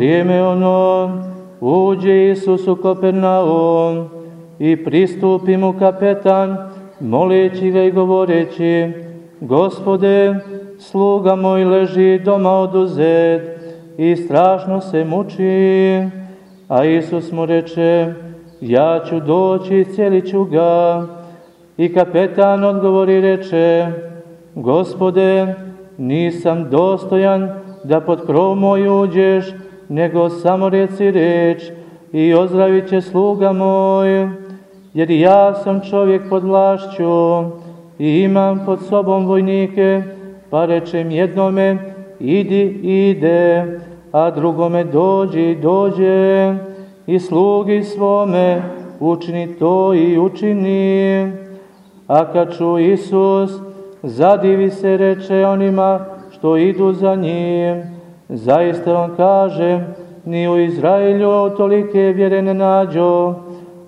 vrijeme ono uđe Isus u Kopernaum i pristupi mu kapetan, moleći ga i govoreći, Gospode, sluga moj leži doma oduzet i strašno se muči. A Isus mu reče, ja ću doći i cijeli ću ga. I kapetan odgovori reče, Gospode, nisam dostojan da pod krov moj uđeš, nego samo reci reč i ozdravit će sluga moj, jer ja sam čovjek pod vlašću i imam pod sobom vojnike, pa rečem jednome, idi, ide, a drugome dođi, dođe, i slugi svome učini to i učini. A kad ču Isus, zadivi se reče onima što idu za njim. Zaista vam kažem, ni u Izraelju tolike vjere ne nađo,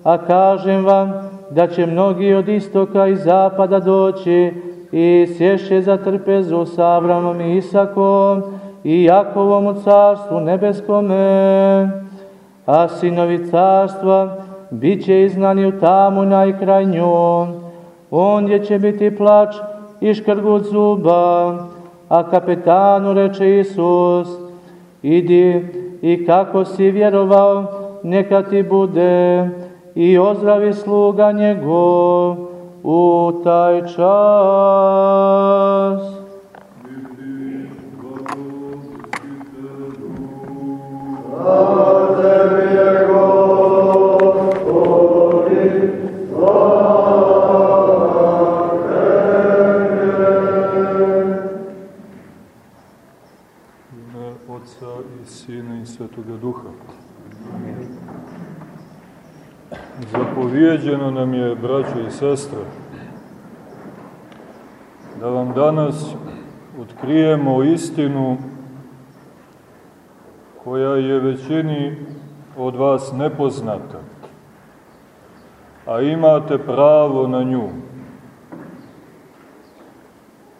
a kažem vam da će mnogi od istoka i zapada doći i sješće za trpezu sa Avramom i Isakom i Jakovom u carstvu nebeskome, a sinovi carstva bit će iznani u tamu najkrajnju, ondje će biti plač i škrgut zuba, a kapetanu reče Isus, idi i kako si vjerovao, neka ti bude i ozdravi sluga njegov u taj čas. Svetoga Zapovjeđeno nam je, braćo i sestre, da vam danas otkrijemo istinu koja je većini od vas nepoznata, a imate pravo na nju.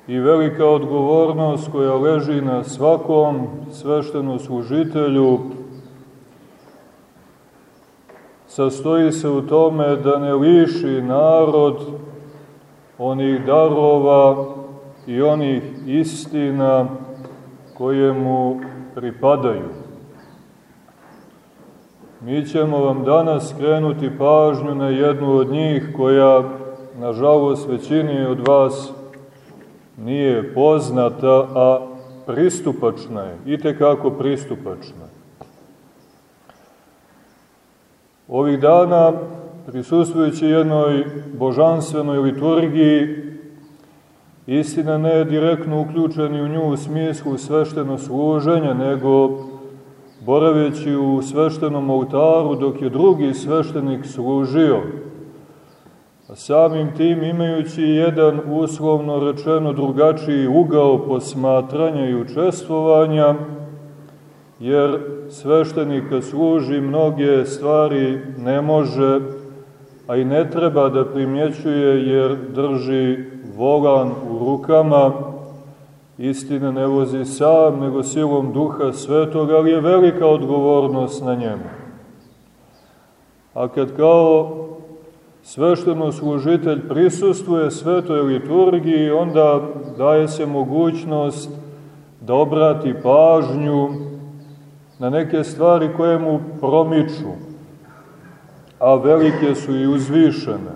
I velika odgovornost koja leži na svakom sveštenoslužitelju sastoji se u tome da ne liši narod onih darova i onih istina koje mu pripadaju. Mi ćemo vam danas skrenuti pažnju na jednu od njih koja, nažalost, većini od vas nije poznata, a pristupačna je, i tekako pristupačna. Ovih dana, prisustvujući jednoj božanstvenoj liturgiji, istina ne je direktno uključeni u nju u smislu svešteno služenja, nego boraveći u sveštenom oltaru dok je drugi sveštenik služio, a samim tim imajući jedan uslovno rečeno drugačiji ugao posmatranja i učestvovanja, jer sveštenika služi mnoge stvari ne može, a i ne treba da primjećuje jer drži volan u rukama, istina ne vozi sam, nego silom duha svetoga, ali je velika odgovornost na njemu. A kad kao svešteno služitelj prisustuje svetoj liturgiji, onda daje se mogućnost da obrati pažnju na neke stvari koje mu promiču, a velike su i uzvišene.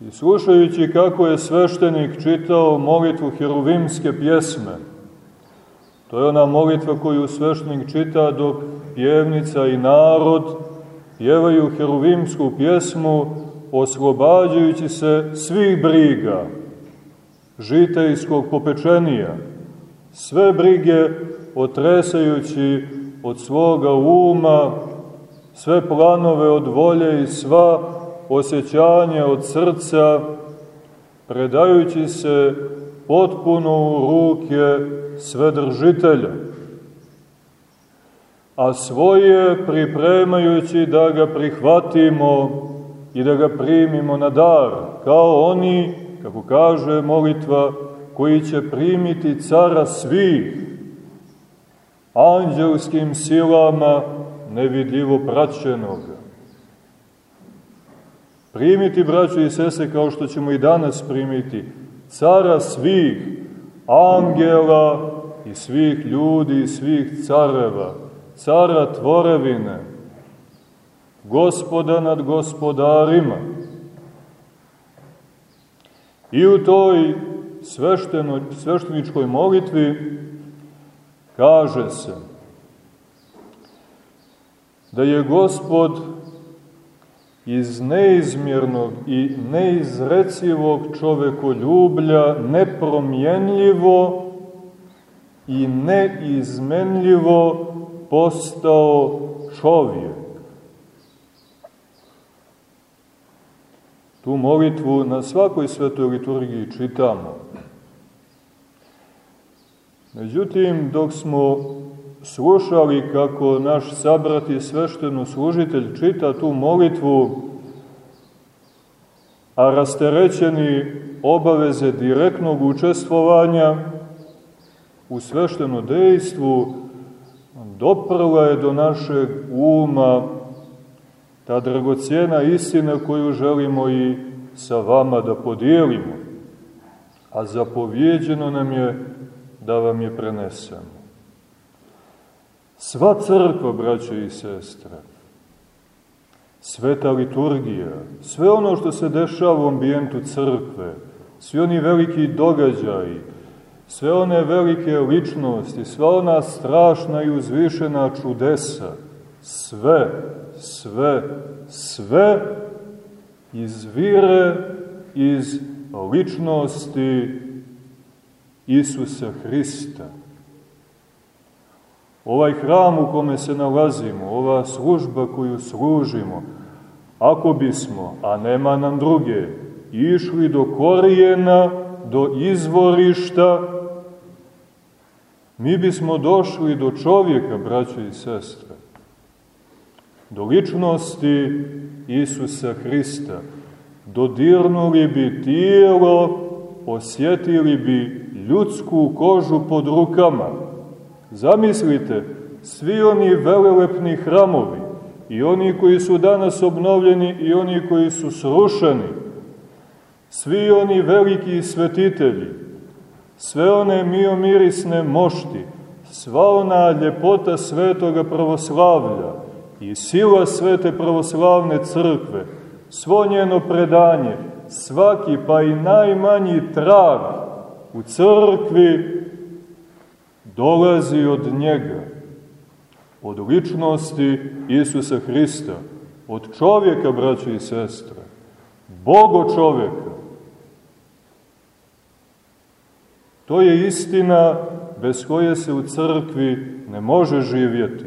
I slušajući kako je sveštenik čitao molitvu heruvimske pjesme, to je ona molitva koju sveštenik čita dok pjevnica i narod pjevaju heruvimsku pjesmu oslobađajući se svih briga, žitejskog popečenija, sve brige otresajući od svoga uma, sve planove od volje i sva osjećanja od srca, predajući se potpuno u ruke svedržitelja a svoje pripremajući da ga prihvatimo i da ga primimo na dar, kao oni, kako kaže molitva, koji će primiti cara svih. Anđelskim silama nevidljivo praćenoga. Primiti, braćo i sese, kao što ćemo i danas primiti, cara svih angela i svih ljudi i svih careva, cara tvorevine, gospoda nad gospodarima. I u toj svešteničkoj molitvi kaže se da je gospod iz neizmjernog i neizrecivog čovekoljublja nepromjenljivo i neizmenljivo postao čovjek. Tu molitvu na svakoj svetoj liturgiji čitamo. Međutim, dok smo slušali kako naš sabrati svešteno služitelj čita tu molitvu, a rasterećeni obaveze direktnog učestvovanja u svešteno dejstvu, doprla je do našeg uma ta dragocijena istina koju želimo i sa vama da podijelimo. A zapovjeđeno nam je da vam je prenesemo. Sva crkva, braće i sestre, sveta liturgija, sve ono što se dešava u ambijentu crkve, svi oni veliki događaji, sve one velike ličnosti, sva ona strašna i uzvišena čudesa, sve, sve, sve izvire iz ličnosti Isusa Hrista. Ovaj hram u kome se nalazimo, ova služba koju služimo, ako bismo, a nema nam druge, išli do korijena, do izvorišta, mi bismo došli do čovjeka, braćo i sestre, do ličnosti Isusa Hrista, dodirnuli bi tijelo, osjetili bi ljudsku kožu pod rukama. Zamislite, svi oni velelepni hramovi, i oni koji su danas obnovljeni i oni koji su srušeni, svi oni veliki svetitelji, sve one miomirisne mošti, sva ona ljepota svetoga pravoslavlja i sila svete pravoslavne crkve, svo njeno predanje, svaki pa i najmanji trag u crkvi dolazi od njega, od ličnosti Isusa Hrista, od čovjeka, braće i sestre, Bogo čovjeka. To je istina bez koje se u crkvi ne može živjeti.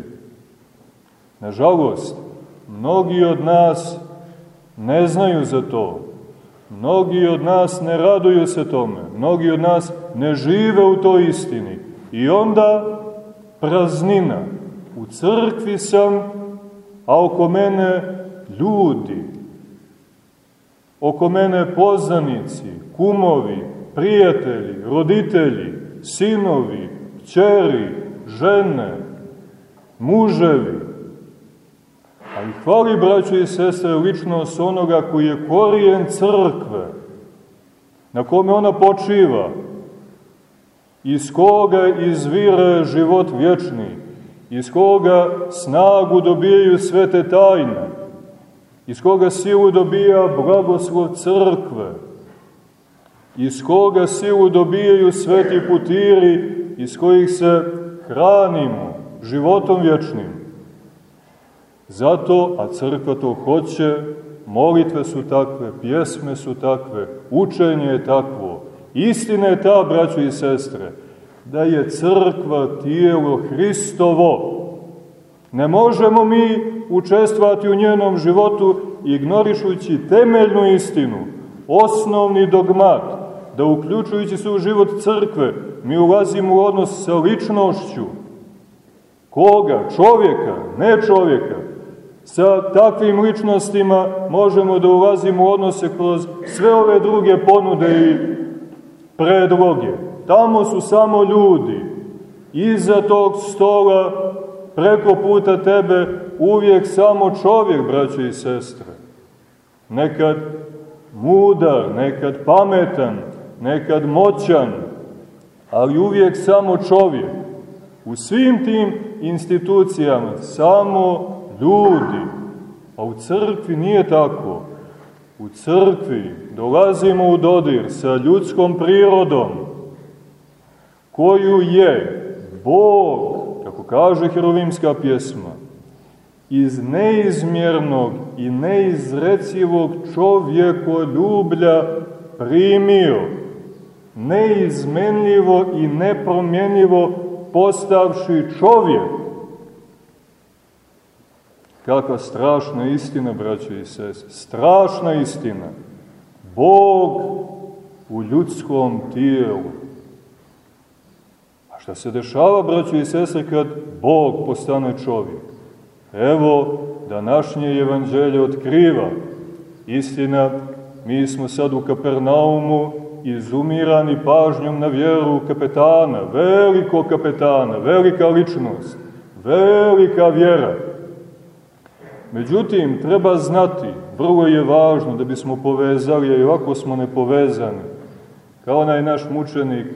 Nažalost, mnogi od nas ne znaju za to. Mnogi od nas ne raduju se tome. Mnogi od nas ne žive u toj istini. I onda praznina. U crkvi sam, a oko mene ljudi. Oko mene poznanici, kumovi, prijatelji, roditelji, sinovi, čeri, žene, muževi. Ali hvali, braćo i sestre, ličnost onoga koji je korijen crkve, na kome ona počiva, iz koga izvire život vječni, iz koga snagu dobijaju svete tajne, iz koga silu dobija blagoslov crkve, iz koga silu dobijaju sveti putiri, iz kojih se hranimo životom vječnim. Zato, a crkva to hoće, molitve su takve, pjesme su takve, učenje je takvo, Istina je ta, braćo i sestre, da je crkva tijelo Hristovo. Ne možemo mi učestvati u njenom životu ignorišujući temeljnu istinu, osnovni dogmat, da uključujući se u život crkve, mi ulazimo u odnos sa ličnošću. Koga? Čovjeka, ne čovjeka. Sa takvim ličnostima možemo da ulazimo u odnose kroz sve ove druge ponude i predloge. Tamo su samo ljudi. Iza tog stola, preko puta tebe, uvijek samo čovjek, braće i sestre. Nekad mudar, nekad pametan, nekad moćan, ali uvijek samo čovjek. U svim tim institucijama samo ljudi. A u crkvi nije tako. U crkvi dolazimo u dodir sa ljudskom prirodom, koju je Bog, kako kaže Herovimska pjesma, iz neizmjernog i neizrecivog čovjekoljublja primio, neizmenljivo i nepromjenjivo postavši čovjek. Kakva strašna istina, braće i sese, strašna istina. Bog u ljudskom tijelu. A šta se dešava, braće i sese, kad Bog postane čovjek? Evo, današnje evanđelje otkriva. Istina, mi smo sad u Kapernaumu izumirani pažnjom na vjeru kapetana, veliko kapetana, velika ličnost, velika vjera. Međutim, treba znati, vrlo je važno da bismo povezali, i ovako smo nepovezani, kao onaj naš mučenik,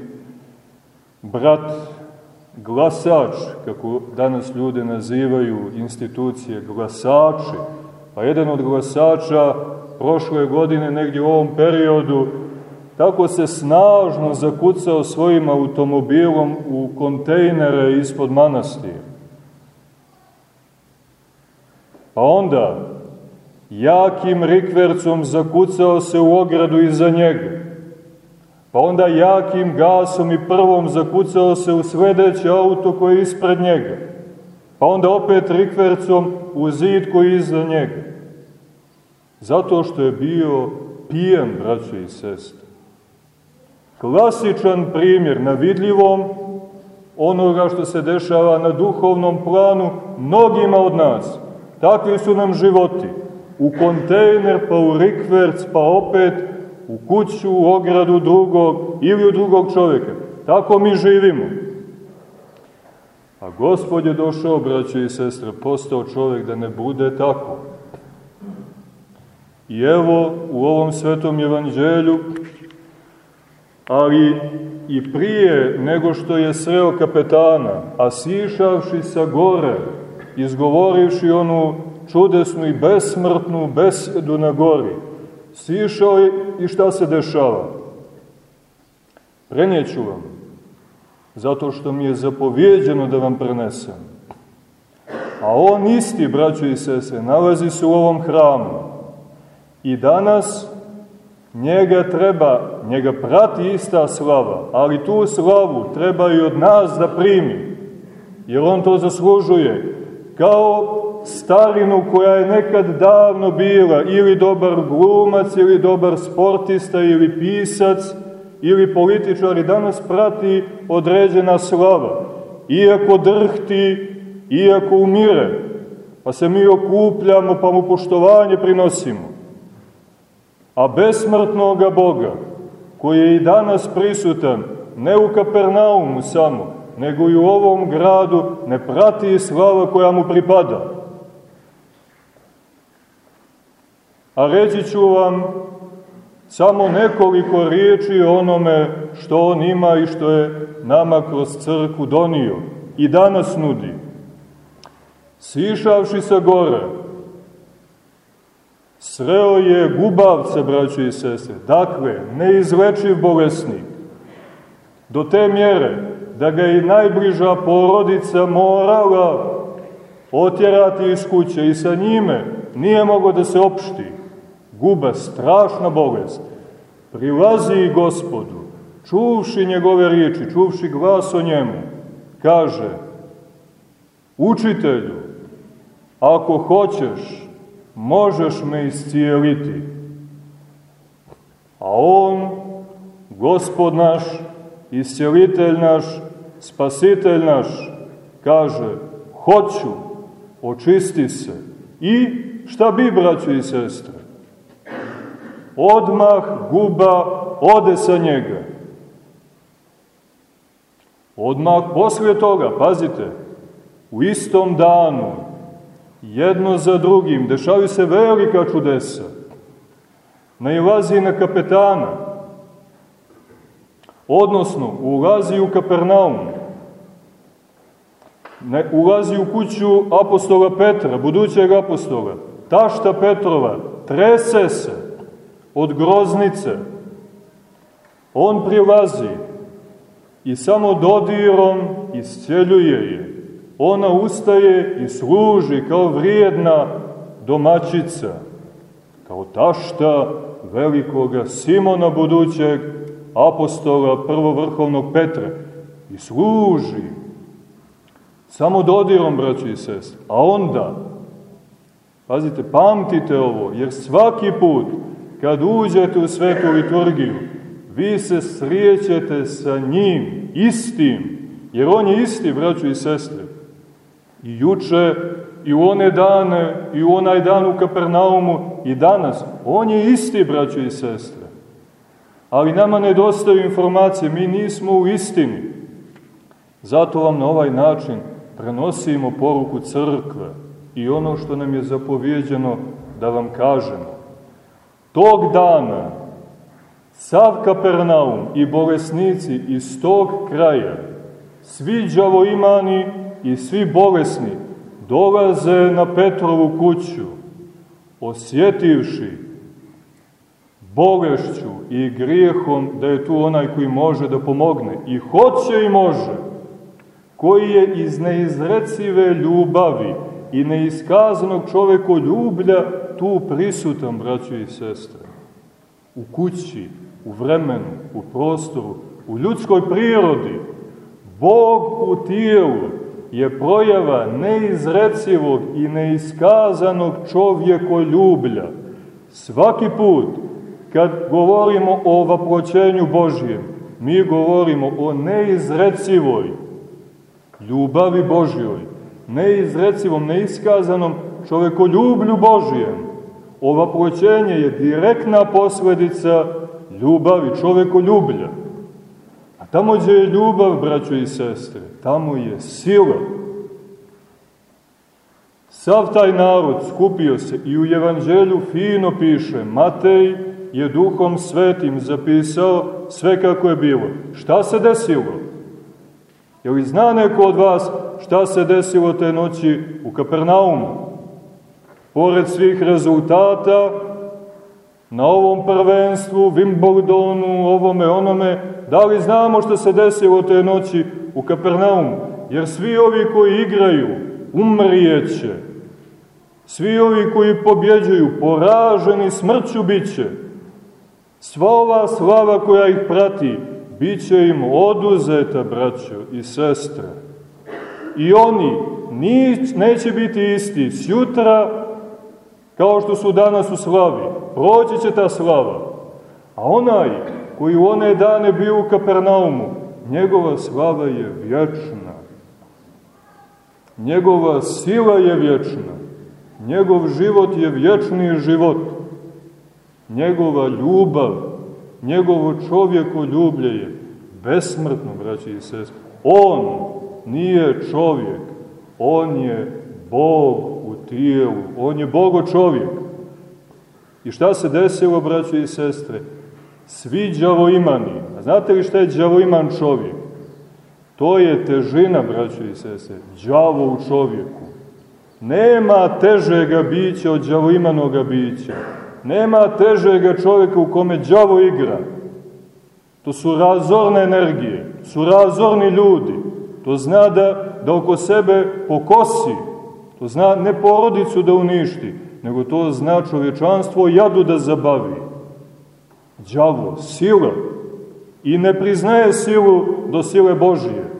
brat glasač, kako danas ljude nazivaju institucije, glasači, pa jedan od glasača prošle godine, negdje u ovom periodu, tako se snažno zakucao svojim automobilom u kontejnere ispod manastira. Pa onda, jakim rikvercom zakucao se u ogradu iza njega. Pa onda jakim gasom i prvom zakucao se u sledeće auto koje je ispred njega. Pa onda opet rikvercom u zid koji je iza njega. Zato što je bio pijen, braće i sestre. Klasičan primjer na vidljivom onoga što se dešava na duhovnom planu mnogima od nas. Takvi su nam životi. U kontejner, pa u rikverc, pa opet u kuću, u ogradu drugog ili u drugog čovjeka. Tako mi živimo. A gospod je došao, braće i sestre, postao čovjek da ne bude tako. I evo u ovom svetom evanđelju, ali i prije nego što je sreo kapetana, a sišavši sa gore, izgovorivši onu čudesnu i besmrtnu besedu na gori, sišao je i šta se dešava? Prenijeću vam, zato što mi je zapovjeđeno da vam prenesem. A on isti, braćo i sese, nalazi se u ovom hramu. I danas njega treba, njega prati ista slava, ali tu slavu treba i od nas da primi, jer on to zaslužuje. Kao starinu koja je nekad davno bila ili dobar glumac, ili dobar sportista, ili pisac, ili političar i danas prati određena slava. Iako drhti, iako umire, pa se mi okupljamo, pa mu poštovanje prinosimo. A besmrtnoga Boga, koji je i danas prisutan, ne u Kapernaumu samo, nego i u ovom gradu, ne prati slava koja mu pripada. A reći ću vam samo nekoliko riječi o onome što on ima i što je nama kroz crku donio i danas nudi. Sišavši sa gore, sreo je gubavce, braćo i sestre, dakle, neizlečiv bolesnik, do te mjere da ga i najbliža porodica morala otjerati iz kuće i sa njime nije mogo da se opšti guba, strašna bolest, prilazi gospodu, čuvši njegove riječi, čuvši glas o njemu, kaže, učitelju, ako hoćeš, možeš me iscijeliti. A on, gospod naš, iscijelitelj naš, spasitelj naš, kaže, hoću, očisti se. I šta bi, braćo i sestre? odmah guba ode sa njega. Odmah poslije toga, pazite, u istom danu, jedno za drugim, dešavaju se velika čudesa. Nailazi na kapetana, odnosno ulazi u Kapernaum, ne, ulazi u kuću apostola Petra, budućeg apostola, tašta Petrova, trese se od groznice, on prilazi i samo dodirom isceljuje je. Ona ustaje i služi kao vrijedna domaćica, kao tašta velikoga Simona budućeg apostola prvovrhovnog Petra i služi samo dodirom, braći i sest. A onda, pazite, pamtite ovo, jer svaki put kad uđete u svetu liturgiju, vi se srijećete sa njim, istim, jer on je isti, braću i sestre. I juče, i u one dane, i u onaj dan u Kapernaumu, i danas. On je isti, braću i sestre. Ali nama nedostaju informacije, mi nismo u istini. Zato vam na ovaj način prenosimo poruku crkve i ono što nam je zapovjeđeno da vam kažemo. Tog dana sav Kapernaum i bolesnici iz tog kraja, svi džavoimani i svi bolesni, dolaze na Petrovu kuću, osjetivši bolešću i grijehom da je tu onaj koji može da pomogne i hoće i može, koji je iz neizrecive ljubavi i neiskazanog ljublja tu prisutan, braćo i sestre. U kući, u vremenu, u prostoru, u ljudskoj prirodi, Bog u tijelu je projava neizrecivog i neiskazanog ljublja. Svaki put kad govorimo o vaproćenju Božijem, mi govorimo o neizrecivoj ljubavi Božjoj, neizrecivom, neiskazanom čovekoljublju Božijem. Ova proćenje je direktna posledica ljubavi, čovekoljublja. A tamo gdje je ljubav, braćo i sestre, tamo je sila. Sav taj narod skupio se i u evanđelju fino piše, Matej je duhom svetim zapisao sve kako je bilo. Šta se desilo? Je li zna neko od vas šta se desilo te noći u Kapernaumu? Pored svih rezultata, na ovom prvenstvu, Wimbledonu, ovome, onome, da li znamo što se desilo te noći u Kapernaumu? Jer svi ovi koji igraju, umrijeće. Svi ovi koji pobjeđuju, poraženi smrću biće. Sva ova slava koja ih prati, bit će im oduzeta, braćo i sestre. I oni nić, neće biti isti sjutra kao što su danas u slavi. Proći će ta slava. A onaj koji u one dane bio u Kapernaumu, njegova slava je vječna. Njegova sila je vječna. Njegov život je vječni život. Njegova ljubav, njegovo čovjeko ljublje je besmrtno, braći i sest. On nije čovjek, on je Bog u tijelu, on je Bogo čovjek. I šta se desilo, braći i sestre? Svi džavoimani, a znate li šta je džavoiman čovjek? To je težina, braći i sestre, džavo u čovjeku. Nema težega bića od džavoimanoga bića. Nema težega čovjeka u kome đavo igra. To su razorne energije, su razorni ljudi. To zna da, da oko sebe pokosi. To zna ne porodicu da uništi, nego to zna čovječanstvo jadu da zabavi. Đavo, sila. I ne priznaje silu do sile Božije.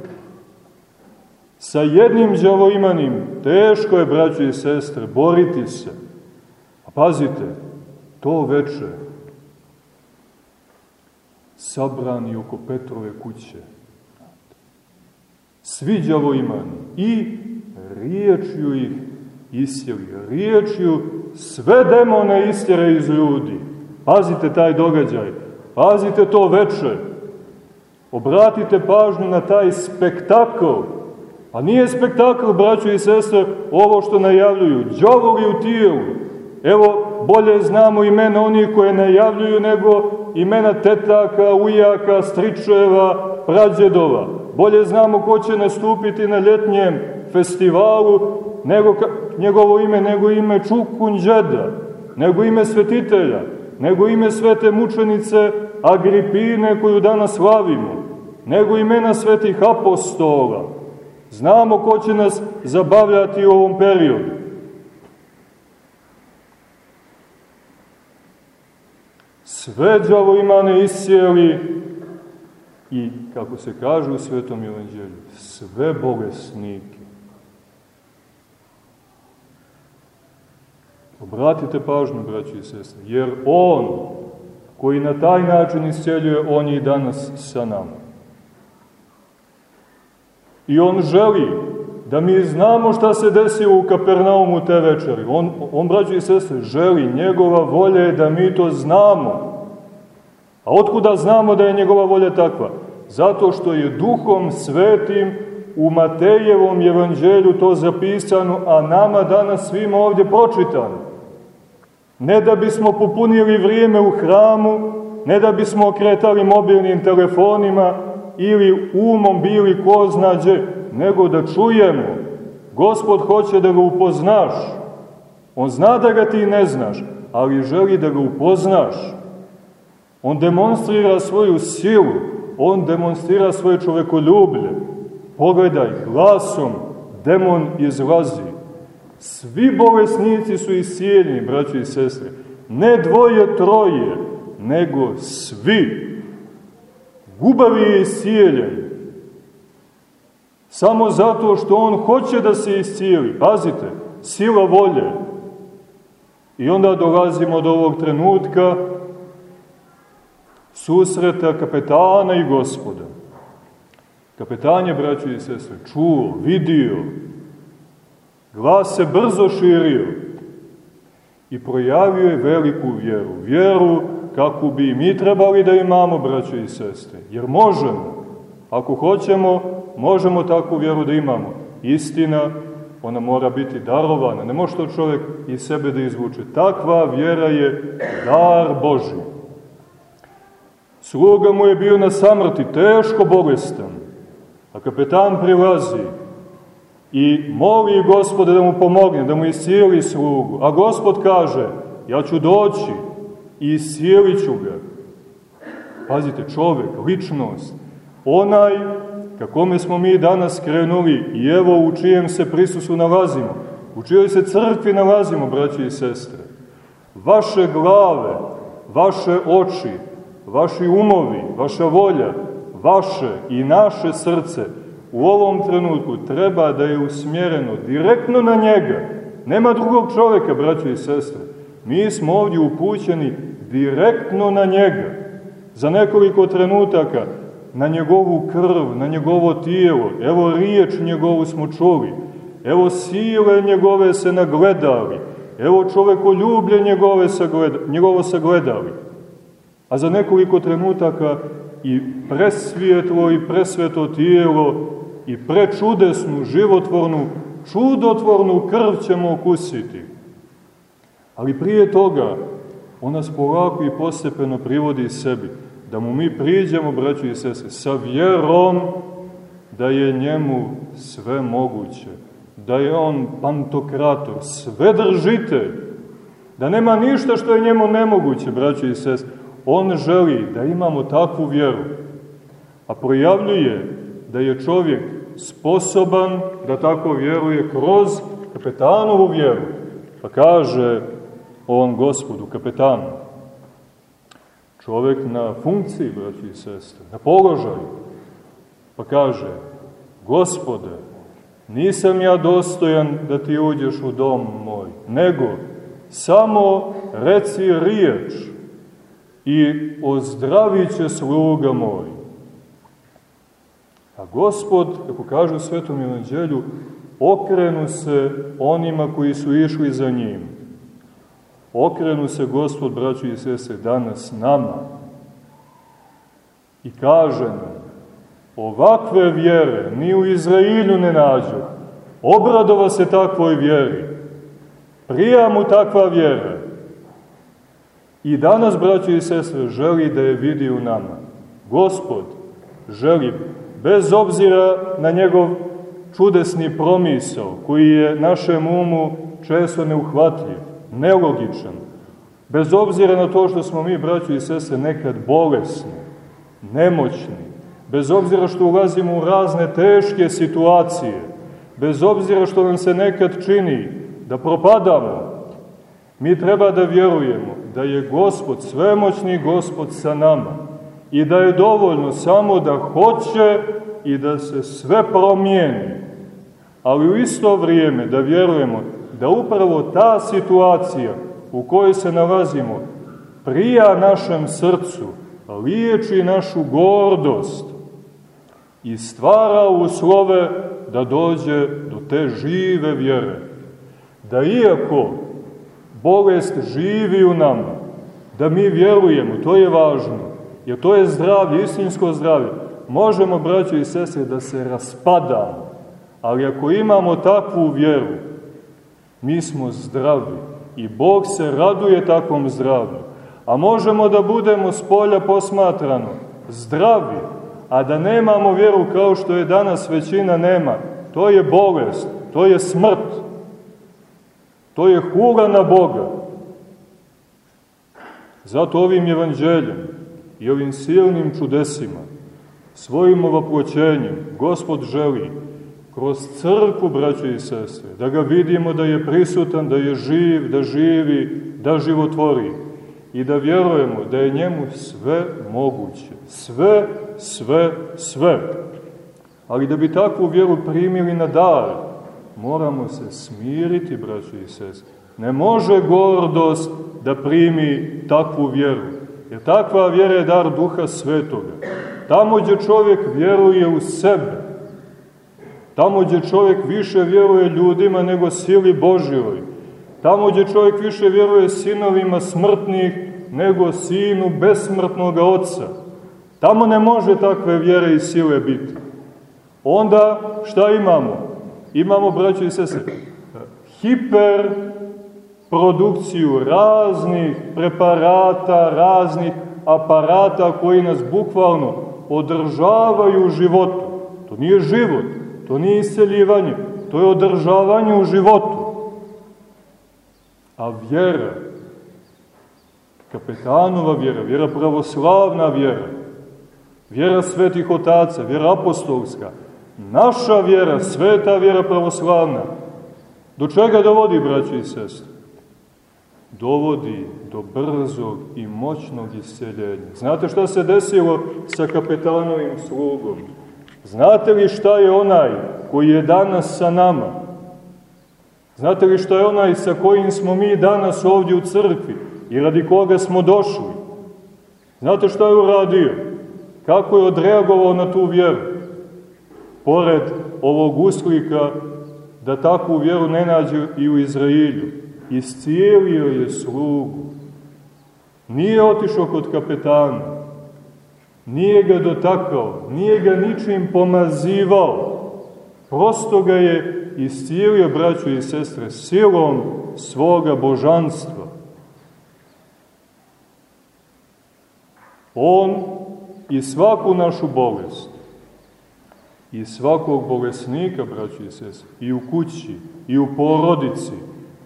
Sa jednim đavoimanim teško je, braći i sestre, boriti se. A pazite, to veče sabrani oko Petrove kuće. Svi imani i riječju ih isjeli. Riječju sve demone istjera iz ljudi. Pazite taj događaj. Pazite to veče. Obratite pažnju na taj spektakl. A nije spektakl, braćo i sestre, ovo što najavljuju. Đavoli u tijelu. Evo, bolje znamo imena onih koje najavljuju nego imena tetaka, ujaka, stričeva, prađedova. Bolje znamo ko će nastupiti na ljetnjem festivalu, nego njegovo ime, nego ime Čukunđeda, nego ime svetitelja, nego ime svete mučenice Agripine koju danas slavimo, nego imena svetih apostola. Znamo ko će nas zabavljati u ovom periodu. Sve džavo imane iscijeli i, kako se kaže u Svetom Evanđelju, sve bolesnike. Obratite pažnju, braći i sestre, jer On, koji na taj način isceljuje, On je i danas sa nama. I On želi da mi znamo šta se desilo u Kapernaumu te večeri. On, on braći i sestre, želi, njegova volja je da mi to znamo. A otkuda znamo da je njegova volja takva? Zato što je duhom svetim u Matejevom evanđelju to zapisano, a nama danas svima ovdje pročitano. Ne da bismo popunili vrijeme u hramu, ne da bismo okretali mobilnim telefonima ili umom bili ko znađe, nego da čujemo. Gospod hoće da ga upoznaš. On zna da ga ti ne znaš, ali želi da ga upoznaš. On demonstrira svoju silu, on demonstrira svoje čovekoljublje. Pogledaj, glasom demon izlazi. Svi bolesnici su isiljeni, braći i sestre. Ne dvoje, troje, nego svi. Gubavi je isijeljen. Samo zato što on hoće da se iscijeli. Pazite, sila volje. I onda dolazimo do ovog trenutka susreta kapetana i gospoda. Kapetan je, braći i sestre, čuo, vidio, Glas se brzo širio i projavio je veliku vjeru. Vjeru kakvu bi mi trebali da imamo, braće i sestre. Jer možemo, ako hoćemo, možemo takvu vjeru da imamo. Istina, ona mora biti darovana. Ne može to čovjek iz sebe da izvuče. Takva vjera je dar Boži. Sluga mu je bio na samrti, teško bolestan. A kapetan prilazi i moli gospode da mu pomogne, da mu iscijeli slugu. A gospod kaže, ja ću doći i iscijelit ću ga. Pazite, čovek, ličnost, onaj kakome smo mi danas krenuli i evo u čijem se prisusu nalazimo, u čijoj se crkvi nalazimo, braći i sestre. Vaše glave, vaše oči, vaši umovi, vaša volja, vaše i naše srce – u ovom trenutku treba da je usmjereno direktno na njega. Nema drugog čoveka, braćo i sestre. Mi smo ovdje upućeni direktno na njega. Za nekoliko trenutaka na njegovu krv, na njegovo tijelo. Evo riječ njegovu smo čuli. Evo sile njegove se nagledali. Evo čovekoljublje njegove sagleda, njegovo sagledali. A za nekoliko trenutaka i presvijetlo i presveto tijelo i prečudesnu, životvornu, čudotvornu krv ćemo okusiti. Ali prije toga, on nas polako i postepeno privodi sebi, da mu mi priđemo, braću i sese, sa vjerom da je njemu sve moguće, da je on pantokrator, sve držite, da nema ništa što je njemu nemoguće, braću i sese. On želi da imamo takvu vjeru, a projavljuje da je čovjek sposoban da tako vjeruje kroz kapetanovu vjeru. Pa kaže on gospodu, kapetanu, čovjek na funkciji, braći i sestre, na položaju, pa kaže, gospode, nisam ja dostojan da ti uđeš u dom moj, nego samo reci riječ i ozdravit će sluga moj. A gospod, kako kaže u Svetom Evanđelju, okrenu se onima koji su išli za njim. Okrenu se gospod, braćo i sese, danas nama. I kaže nam, Ovakve vjere ni u Izrailju ne nađu. Obradova se takvoj vjeri. Prija mu takva vjera. I danas, braći i sestre, želi da je vidi u nama. Gospod želi, bez obzira na njegov čudesni promisao, koji je našem umu često neuhvatljiv, nelogičan, bez obzira na to što smo mi, braći i sestre, nekad bolesni, nemoćni, bez obzira što ulazimo u razne teške situacije, bez obzira što nam se nekad čini da propadamo, mi treba da vjerujemo da je Gospod, svemoćni Gospod sa nama i da je dovoljno samo da hoće i da se sve promijeni. Ali u isto vrijeme da vjerujemo da upravo ta situacija u kojoj se nalazimo prija našem srcu, liječi našu gordost i stvara uslove da dođe do te žive vjere. Da iako bolest živi u nama, da mi vjerujemo, to je važno, jer to je zdravlje, istinsko zdravlje. Možemo, braći i sestre, da se raspadamo, ali ako imamo takvu vjeru, mi smo zdravi i Bog se raduje takvom zdravlju. A možemo da budemo s polja posmatrano zdravi, a da nemamo vjeru kao što je danas većina nema. To je bolest, to je smrt, to je hula na Boga. Zato ovim evanđeljem i ovim silnim čudesima, svojim ovaploćenjem, Gospod želi kroz crkvu, braće i sestre, da ga vidimo da je prisutan, da je živ, da živi, da životvori i da vjerujemo da je njemu sve moguće. Sve, sve, sve. Ali da bi takvu vjeru primili na dar, moramo se smiriti, braće i sestre. Ne može gordost da primi takvu vjeru, jer takva vjera je dar duha svetoga. Tamo gdje čovjek vjeruje u sebe, tamo gdje čovjek više vjeruje ljudima nego sili Božjoj, tamo gdje čovjek više vjeruje sinovima smrtnih nego sinu besmrtnog oca, tamo ne može takve vjere i sile biti. Onda šta imamo? Imamo, braći i sese, hiperprodukciju raznih preparata, raznih aparata koji nas bukvalno održavaju u životu. To nije život, to nije isceljivanje, to je održavanje u životu. A vjera, kapetanova vjera, vjera pravoslavna vjera, vjera svetih otaca, vjera apostolska, Naša vjera, sveta vjera pravoslavna, do čega dovodi, braći i sestre? Dovodi do brzog i moćnog isceljenja. Znate šta se desilo sa kapetanovim slugom? Znate li šta je onaj koji je danas sa nama? Znate li šta je onaj sa kojim smo mi danas ovdje u crkvi i radi koga smo došli? Znate šta je uradio? Kako je odreagovao na tu vjeru? Pored ovog uslika da takvu vjeru ne nađe i u Izrailju. Iscijelio je slugu. Nije otišao kod kapetana. Nije ga dotakao. Nije ga ničim pomazivao. Prosto ga je iscijelio, braćo i sestre, silom svoga božanstva. On i svaku našu bolest i svakog bolesnika, braći i sese, i u kući, i u porodici,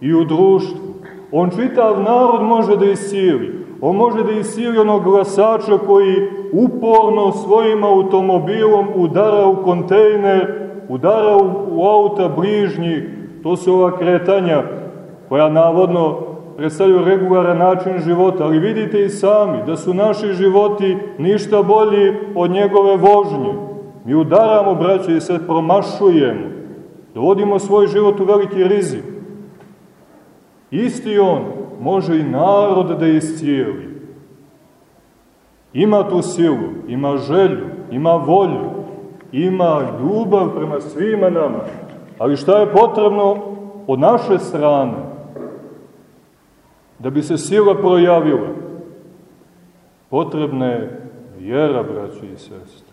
i u društvu. On čitav narod može da isili. On može da isili onog glasača koji uporno svojim automobilom udara u kontejner, udara u, u auta bližnjih. To su ova kretanja koja navodno predstavljaju regularan način života, ali vidite i sami da su naši životi ništa bolji od njegove vožnje. Mi udaramo, braće, i sad promašujemo. Dovodimo svoj život u veliki rizik. Isti on može i narod da iscijeli. Ima tu silu, ima želju, ima volju, ima ljubav prema svima nama. Ali šta je potrebno od naše strane? Da bi se sila projavila. Potrebna je vjera, braći i sestri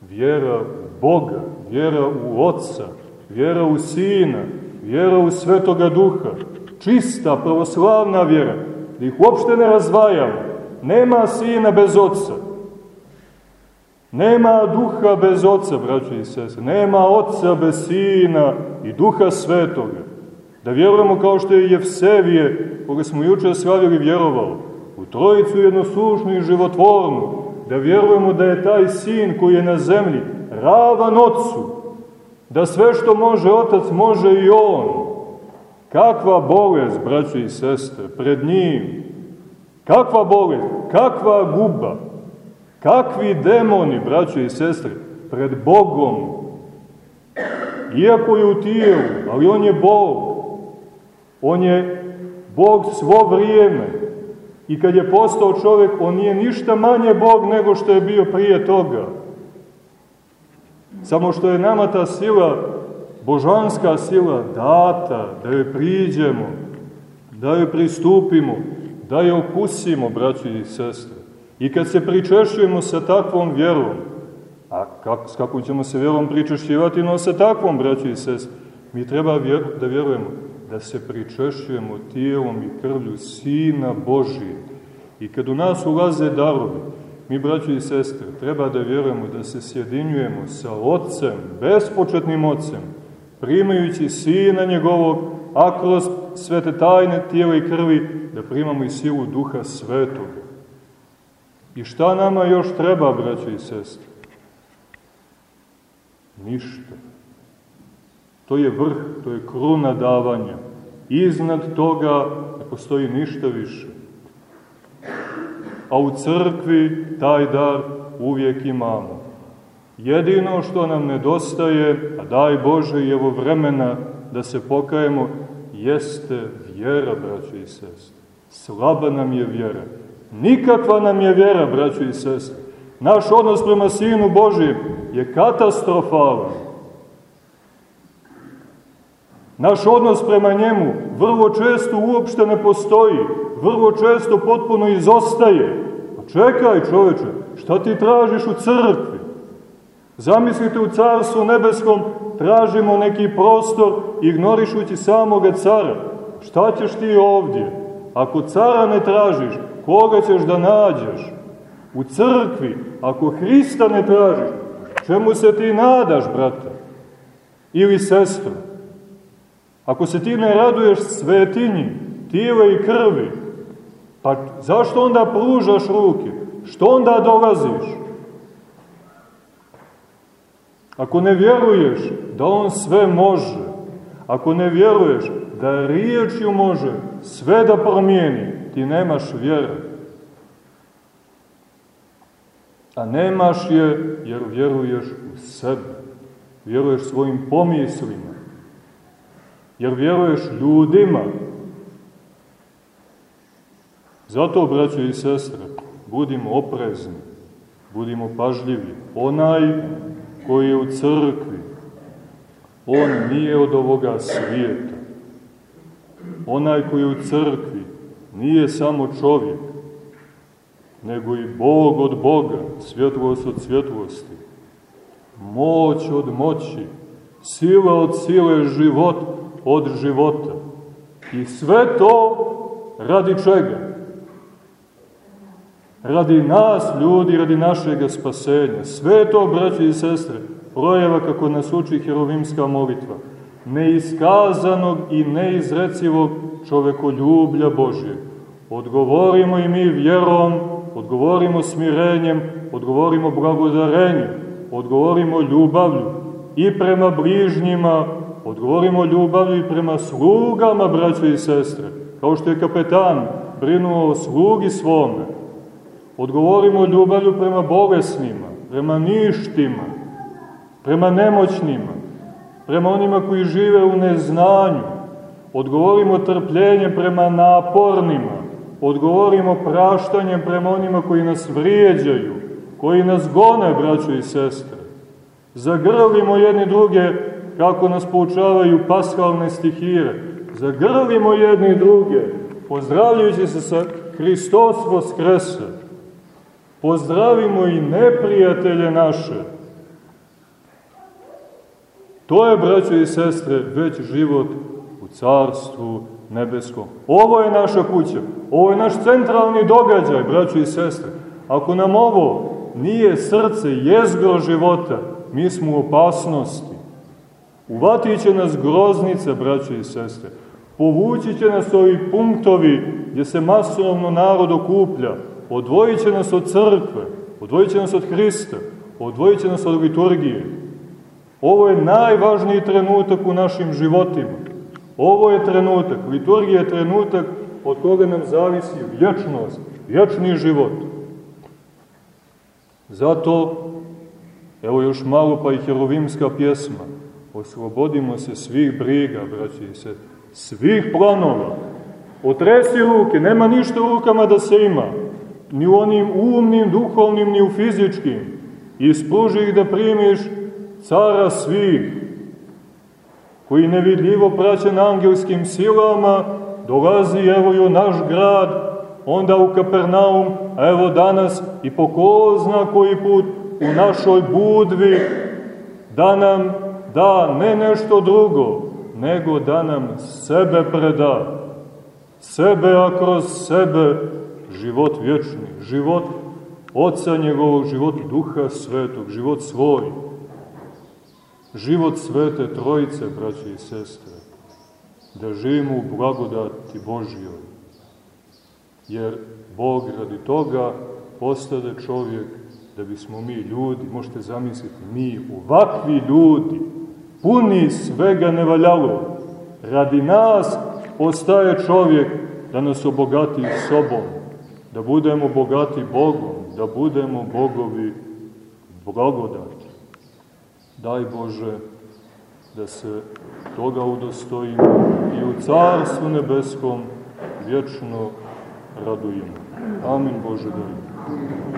Vjera u Boga, vjera u Otca, vjera u Sina, vjera u Svetoga Duha, čista pravoslavna vjera, da ih uopšte ne razvajamo. Nema Sina bez Otca. Nema duha bez oca, braćo i sese. Nema oca bez sina i duha svetoga. Da vjerujemo kao što je Jevsevije, koga smo juče slavili, vjerovalo. U trojicu jednoslušnu i životvornu. Da vjerujemo da je taj sin koji je na zemlji ravan ocu. Da sve što može otac, može i on. Kakva bolest, braćo i sestre, pred njim. Kakva bolest, kakva guba Kakvi demoni, braćo i sestre, pred Bogom, iako je u tijelu, ali on je Bog, on je Bog svo vrijeme i kad je postao čovjek, on nije ništa manje Bog nego što je bio prije toga. Samo što je nama ta sila, božanska sila, data, da joj priđemo, da joj pristupimo, da joj okusimo, braćo i sestre. I kad se pričešćujemo sa takvom vjerom, a kak, s kakvom ćemo se vjerom pričešćivati, no sa takvom, braći i sest, mi treba vjer, da vjerujemo da se pričešćujemo tijelom i krvlju Sina Božije. I kad u nas ulaze darovi, mi, braći i sestre, treba da vjerujemo da se sjedinjujemo sa Otcem, bespočetnim Otcem, primajući Sina njegovog, a kroz svete tajne tijela i krvi da primamo i silu Duha Svetoga. I šta nama još treba, braće i sestre? Ništa. To je vrh, to je kruna davanja. Iznad toga ne postoji ništa više. A u crkvi taj dar uvijek imamo. Jedino što nam nedostaje, a daj Bože i evo vremena da se pokajemo, jeste vjera, braće i sestre. Slaba nam je vjera. Nikakva nam je vjera, braćo i sestre. Naš odnos prema Sinu Božijem je katastrofalan. Naš odnos prema njemu vrlo često uopšte ne postoji, vrlo često potpuno izostaje. Pa čekaj čoveče, šta ti tražiš u crkvi? Zamislite u Carstvu nebeskom tražimo neki prostor ignorišući samoga cara. Šta ćeš ti ovdje? Ako cara ne tražiš, koga ćeš da nađeš? U crkvi, ako Hrista ne tražiš, čemu se ti nadaš, brate? Ili sestra? Ako se ti ne raduješ svetinji, tijela i krvi, pa zašto onda pružaš ruke? Što onda dolaziš? Ako ne vjeruješ da On sve može, ako ne vjeruješ da riječju može sve da promijeni, ti nemaš vjere. A nemaš je jer vjeruješ u sebe. Vjeruješ svojim pomislima. Jer vjeruješ ljudima. Zato, braćo i sestre, budimo oprezni, budimo pažljivi. Onaj koji je u crkvi, on nije od ovoga svijeta. Onaj koji je u crkvi, nije samo čovjek, nego i Bog od Boga, svjetlost od svjetlosti, moć od moći, sila od sile, život od života. I sve to radi čega? Radi nas, ljudi, radi našeg spasenja. Sve to, braći i sestre, projeva kako nas uči herovimska molitva, neiskazanog i neizrecivog čovekoljublja Božijeg. Odgovorimo i mi vjerom, odgovorimo smirenjem, odgovorimo blagodarenjem, odgovorimo ljubavlju i prema bližnjima, odgovorimo ljubavlju prema slugama, braće i sestre, kao što je kapetan brinuo o slugi svome. Odgovorimo ljubavlju prema bolesnima, prema ništima, prema nemoćnima, prema onima koji žive u neznanju, odgovorimo trpljenjem prema napornima, odgovorimo praštanjem prema onima koji nas vrijeđaju, koji nas gone, braćo i sestre. Zagrlimo jedni druge kako nas poučavaju paskalne stihire. Zagrlimo jedni druge, pozdravljajući se sa Hristos Voskrese. Pozdravimo i neprijatelje naše, To je, braćo i sestre, već život u carstvu nebeskom. Ovo je naša kuća, ovo je naš centralni događaj, braćo i sestre. Ako nam ovo nije srce, jezgro života, mi smo u opasnosti. Uvatit će nas groznica, braćo i sestre. Povući će nas ovi punktovi gdje se masovno narod okuplja. Odvojit će nas od crkve, odvojit će nas od Hrista, odvojit će nas od liturgije. Ovo je najvažniji trenutak u našim životima. Ovo je trenutak, liturgija je trenutak od koga nam zavisi vječnost, vječni život. Zato, evo još malo pa i herovimska pjesma, oslobodimo se svih briga, braći i se, svih planova. Otresi ruke, nema ništa u rukama da se ima, ni u onim umnim, duhovnim, ni u fizičkim. Ispruži ih da primiš cara svih, koji nevidljivo praćen angelskim silama, dolazi evo i naš grad, onda u Kapernaum, a evo danas i po ko zna koji put u našoj budvi, da nam da ne nešto drugo, nego da nam sebe preda. Sebe, a kroz sebe život vječni, život Oca njegovog, život Duha Svetog, život svoj, život Svete Trojice, braće i sestre, da živimo u blagodati Božjoj. Jer Bog radi toga postade čovjek da bismo mi ljudi, možete zamisliti, mi ovakvi ljudi, puni svega nevaljalo, radi nas postaje čovjek da nas obogati sobom, da budemo bogati Bogom, da budemo Bogovi blagodati. Daj Bože da se toga udostojimo i u Carstvu nebeskom vječno radujemo. Amin Bože daj.